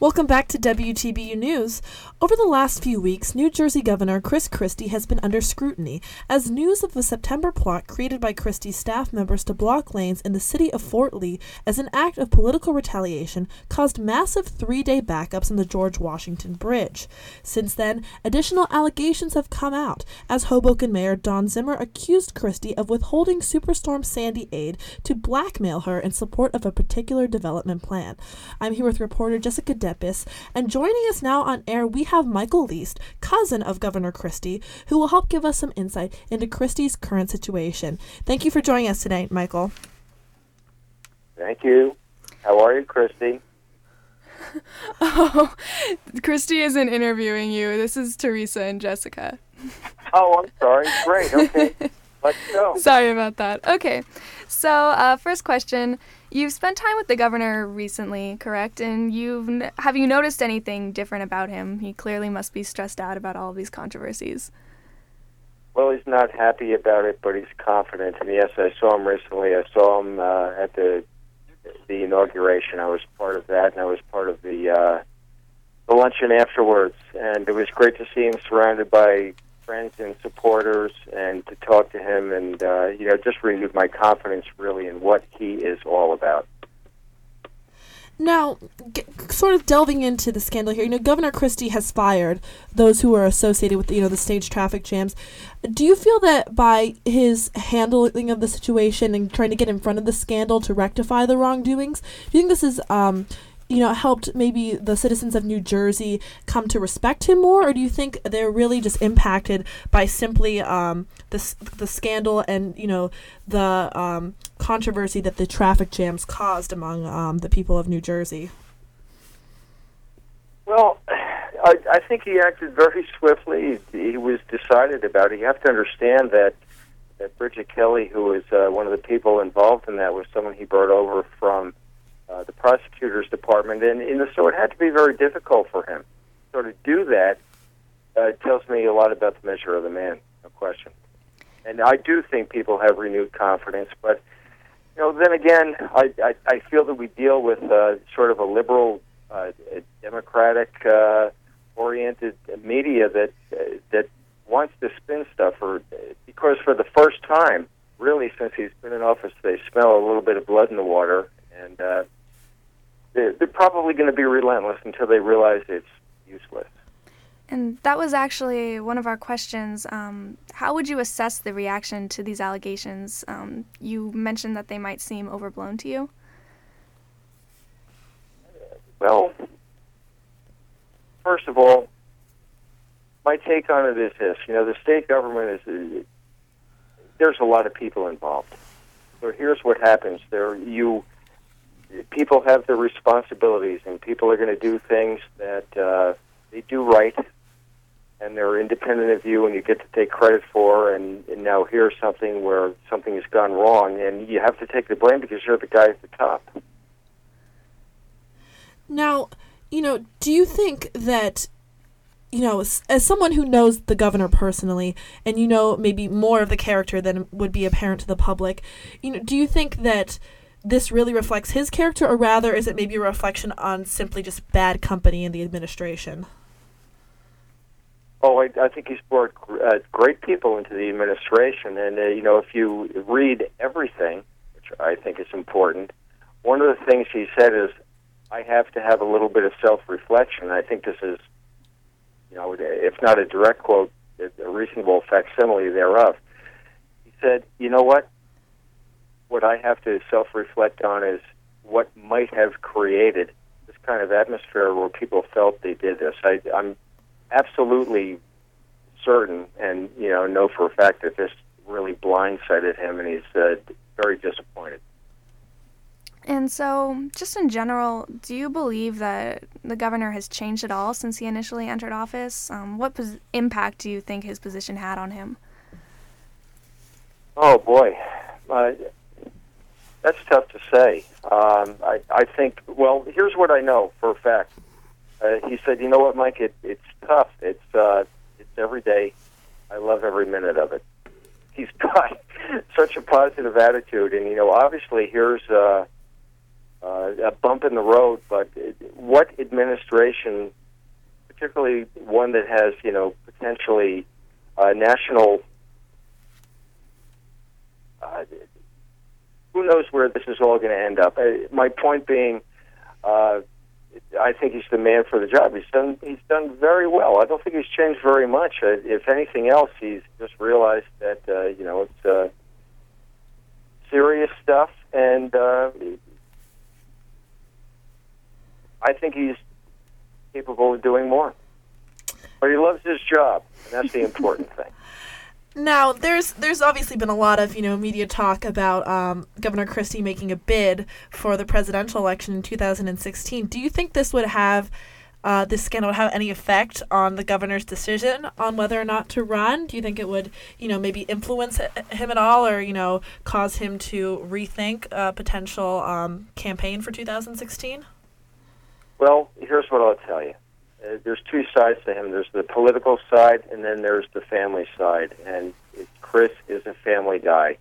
Welcome back to WTBU News. Over the last few weeks, New Jersey Governor Chris Christie has been under scrutiny as news of the September plot created by Christie's staff members to block lanes in the city of Fort Lee as an act of political retaliation caused massive three day backups on the George Washington Bridge. Since then, additional allegations have come out as Hoboken Mayor Dawn Zimmer accused Christie of withholding Superstorm Sandy aid to blackmail her in support of a particular development plan. I'm here with reporter Jessica De- and joining us now on air, we have Michael Least, cousin of Governor Christie, who will help give us some insight into Christie's current situation. Thank you for joining us tonight, Michael. Thank you. How are you, Christy? oh, Christy isn't interviewing you. This is Teresa and Jessica. Oh, I'm sorry. Great. Okay. Let's go. Sorry about that. Okay. So, uh, first question. You've spent time with the governor recently, correct? And you've have you noticed anything different about him? He clearly must be stressed out about all these controversies. Well, he's not happy about it, but he's confident. And yes, I saw him recently. I saw him uh, at the the inauguration. I was part of that, and I was part of the uh, the luncheon afterwards. And it was great to see him surrounded by friends and supporters and to talk to him and uh, you know just renewed my confidence really in what he is all about. Now, g- sort of delving into the scandal here, you know, Governor Christie has fired those who were associated with, you know, the stage traffic jams. Do you feel that by his handling of the situation and trying to get in front of the scandal to rectify the wrongdoings, do you think this is um, you know, helped maybe the citizens of New Jersey come to respect him more, or do you think they're really just impacted by simply um, the the scandal and you know the um, controversy that the traffic jams caused among um, the people of New Jersey? Well, I, I think he acted very swiftly. He, was decided about it. You have to understand that that Bridget Kelly, who was uh, one of the people involved in that, was someone he brought over from the prosecutor's department, and, and so it had to be very difficult for him. So to do that uh, tells me a lot about the measure of the man, no question. And I do think people have renewed confidence, but you know, then again, I, I, I feel that we deal with uh, sort of a liberal, uh, democratic uh, oriented media that uh, that wants to spin stuff, or because for the first time, really since he's been in office, they smell a little bit of blood in the water, and uh, they're, they're probably going to be relentless until they realize it's useless. And that was actually one of our questions. Um, how would you assess the reaction to these allegations? Um, you mentioned that they might seem overblown to you. Well, first of all, my take on it is this: you know, the state government is there's a lot of people involved. So here's what happens: there you people have their responsibilities, and people are going to do things that uh, they do right, and they're independent of you, and you get to take credit for. And, and now here's something where something has gone wrong, and you have to take the blame because you're the guy at the top. Now, you know, do you think that you know, as, as, someone who knows the governor personally, and you know maybe more of the character than would be apparent to the public, you know, do you think that this really reflects his character, or rather, is it maybe a reflection on simply just bad company in the administration? Oh, I, I think he's brought uh, great people into the administration, and uh, you know, if you read everything, which I think is important, one of the things he said is, "I have to have a little bit of self-reflection." I think this is, you know, if not a direct quote, a reasonable facsimile thereof. He said, "You know what? What I have to self reflect on is what might have created this kind of atmosphere where people felt they did this. I, I'm absolutely certain and you know know for a fact that this really blindsided him and he's uh, very disappointed. And so, just in general, do you believe that the governor has changed at all since he initially entered office? Um, what pos- impact do you think his position had on him? Oh boy, uh, that's tough to say. Um, I, I think. Well, here's what I know for a fact. Uh, he said, "You know what, Mike? It, it's tough. It's uh, it's every day. I love every minute of it." He's got such a positive attitude, and you know, obviously, here's uh, uh, a bump in the road. But what administration, particularly one that has you know potentially uh, national, uh, who knows where this is all going to end up? Uh, my point being. Uh, I think he's the man for the job. He's done he's done very well. I don't think he's changed very much. Uh, if anything else, he's just realized that uh, you know it's uh, serious stuff, and uh, I think he's capable of doing more. But he loves his job, and that's the important thing. Now, there's there's obviously been a lot of you know media talk about um, Governor Christie making a bid for the presidential election in 2016. Do you think this would have uh, this scandal would have any effect on the governor's decision on whether or not to run? Do you think it would you know maybe influence him at all, or you know cause him to rethink a potential um, campaign for 2016? Well, here's what I'll tell you uh, there's two sides to him. There's the political side, and then there's the family side. And Chris is a family guy.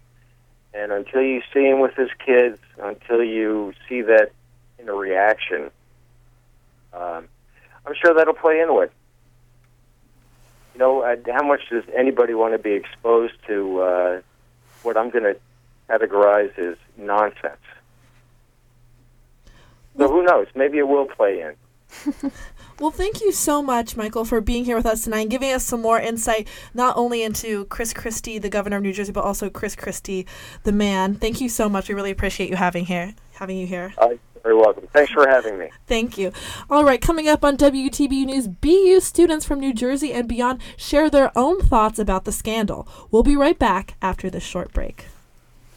And until you see him with his kids, until you see that in a reaction, um, I'm sure that'll play into it. You know, uh, how much does anybody want to be exposed to uh, what I'm going to categorize as nonsense? So who knows? Maybe it will play in. Well, thank you so much, Michael, for being here with us tonight and giving us some more insight, not only into Chris Christie, the governor of New Jersey, but also Chris Christie, the man. Thank you so much. We really appreciate you having here, having you here. Uh, very welcome. Thanks for having me. Thank you. All right, coming up on WTBU News, BU students from New Jersey and beyond share their own thoughts about the scandal. We'll be right back after this short break.